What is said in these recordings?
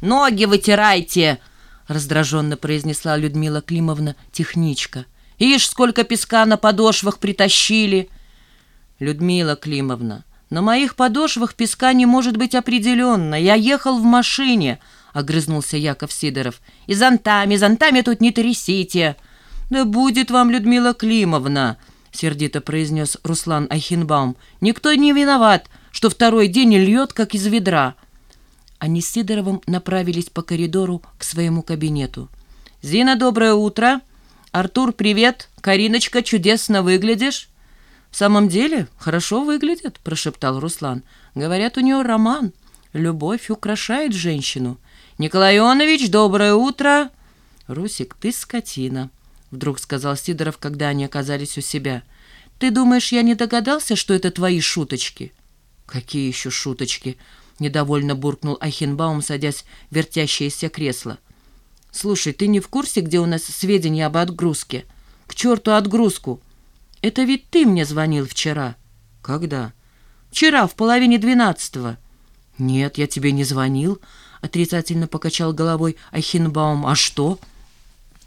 Ноги вытирайте!» раздраженно произнесла Людмила Климовна, техничка. «Ишь, сколько песка на подошвах притащили!» «Людмила Климовна, на моих подошвах песка не может быть определенно. Я ехал в машине!» — огрызнулся Яков Сидоров. «И зонтами, зонтами тут не трясите!» «Да будет вам, Людмила Климовна!» — сердито произнес Руслан Айхенбаум. «Никто не виноват, что второй день льет, как из ведра!» Они с Сидоровым направились по коридору к своему кабинету. «Зина, доброе утро! Артур, привет! Кариночка, чудесно выглядишь!» «В самом деле, хорошо выглядит», — прошептал Руслан. «Говорят, у нее роман. Любовь украшает женщину. Николай Ионович, доброе утро!» «Русик, ты скотина», — вдруг сказал Сидоров, когда они оказались у себя. «Ты думаешь, я не догадался, что это твои шуточки?» «Какие еще шуточки?» — недовольно буркнул Ахенбаум, садясь в вертящееся кресло. «Слушай, ты не в курсе, где у нас сведения об отгрузке? К черту отгрузку! Это ведь ты мне звонил вчера». «Когда?» «Вчера, в половине двенадцатого». «Нет, я тебе не звонил», — отрицательно покачал головой Ахенбаум. «А что?»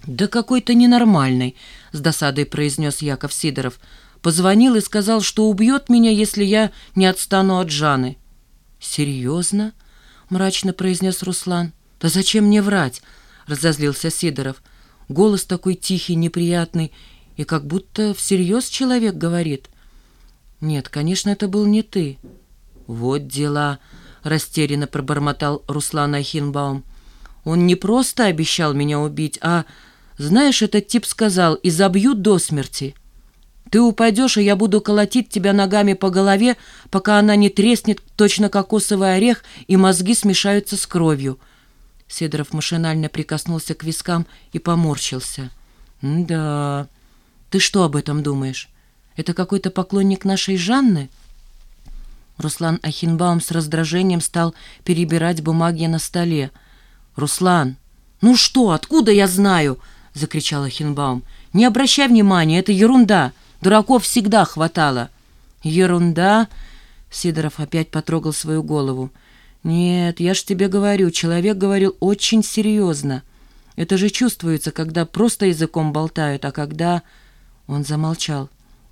«Да какой-то ненормальный», — с досадой произнес Яков Сидоров. «Позвонил и сказал, что убьет меня, если я не отстану от Жаны». «Серьезно?» — мрачно произнес Руслан. «Да зачем мне врать?» — разозлился Сидоров. Голос такой тихий, неприятный, и как будто всерьез человек говорит. «Нет, конечно, это был не ты». «Вот дела», — растерянно пробормотал Руслан Ахинбаум. «Он не просто обещал меня убить, а, знаешь, этот тип сказал, и до смерти». Ты упадешь, и я буду колотить тебя ногами по голове, пока она не треснет, точно кокосовый орех, и мозги смешаются с кровью». Сидоров машинально прикоснулся к вискам и поморщился. «Да... Ты что об этом думаешь? Это какой-то поклонник нашей Жанны?» Руслан Ахинбаум с раздражением стал перебирать бумаги на столе. «Руслан, ну что, откуда я знаю?» — закричал Ахинбаум. «Не обращай внимания, это ерунда!» Дураков всегда хватало. Ерунда. Сидоров опять потрогал свою голову. Нет, я ж тебе говорю, человек говорил очень серьезно. Это же чувствуется, когда просто языком болтают, а когда... Он замолчал.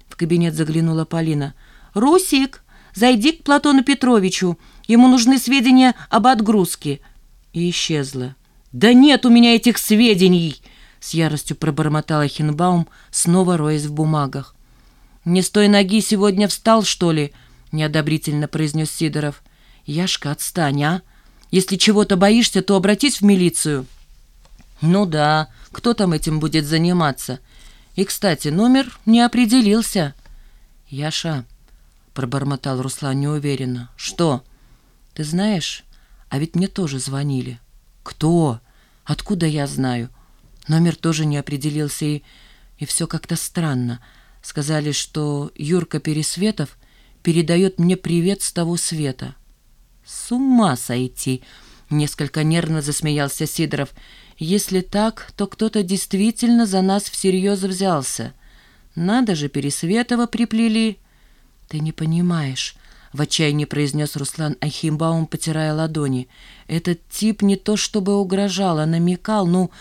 В кабинет заглянула Полина. «Русик, зайди к Платону Петровичу. Ему нужны сведения об отгрузке». И исчезла. «Да нет у меня этих сведений!» С яростью пробормотала Хинбаум, снова роясь в бумагах. «Не с той ноги сегодня встал, что ли?» — неодобрительно произнес Сидоров. «Яшка, отстань, а! Если чего-то боишься, то обратись в милицию». «Ну да, кто там этим будет заниматься? И, кстати, номер не определился». «Яша», — пробормотал Руслан неуверенно. «Что?» «Ты знаешь, а ведь мне тоже звонили». «Кто? Откуда я знаю?» Номер тоже не определился, и, и все как-то странно — Сказали, что Юрка Пересветов передает мне привет с того света. С ума сойти! Несколько нервно засмеялся Сидоров. Если так, то кто-то действительно за нас всерьез взялся. Надо же, Пересветова приплели. Ты не понимаешь, — в отчаянии произнес Руслан Ахимбаум, потирая ладони. Этот тип не то чтобы угрожал, а намекал, ну...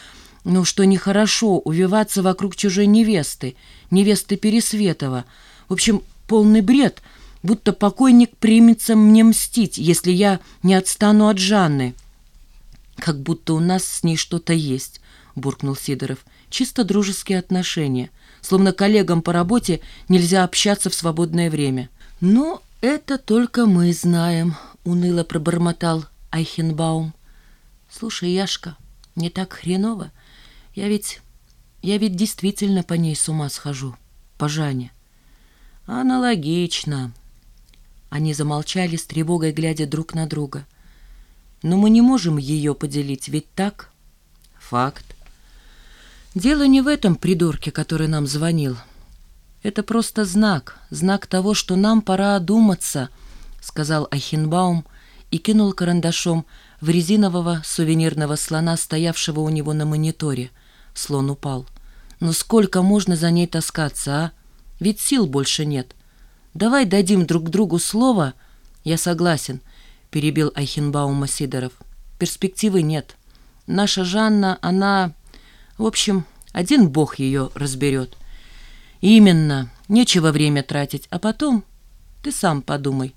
Ну, что нехорошо увиваться вокруг чужой невесты, невесты Пересветова. В общем, полный бред, будто покойник примется мне мстить, если я не отстану от Жанны. Как будто у нас с ней что-то есть, буркнул Сидоров. Чисто дружеские отношения. Словно коллегам по работе нельзя общаться в свободное время. Но это только мы знаем, уныло пробормотал Айхенбаум. Слушай, Яшка, не так хреново. Я ведь... я ведь действительно по ней с ума схожу, по Жане. Аналогично. Они замолчали с тревогой, глядя друг на друга. Но мы не можем ее поделить, ведь так? Факт. Дело не в этом придурке, который нам звонил. Это просто знак, знак того, что нам пора одуматься, сказал Ахинбаум и кинул карандашом в резинового сувенирного слона, стоявшего у него на мониторе — Слон упал. «Но сколько можно за ней таскаться, а? Ведь сил больше нет. Давай дадим друг другу слово». «Я согласен», — перебил Айхенбаума Сидоров. перспективы нет. Наша Жанна, она... В общем, один бог ее разберет. Именно, нечего время тратить. А потом, ты сам подумай.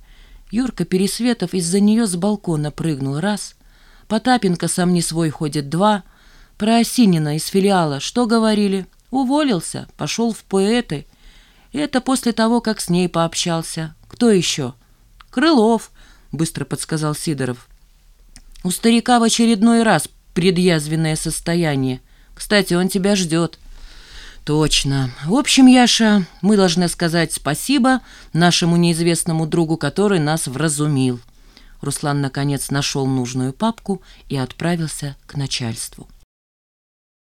Юрка Пересветов из-за нее с балкона прыгнул раз. Потапенко сам не свой ходит два. Про Осинина из филиала что говорили? Уволился, пошел в поэты. Это после того, как с ней пообщался. Кто еще? Крылов, быстро подсказал Сидоров. У старика в очередной раз предъязвенное состояние. Кстати, он тебя ждет. Точно. В общем, Яша, мы должны сказать спасибо нашему неизвестному другу, который нас вразумил. Руслан, наконец, нашел нужную папку и отправился к начальству.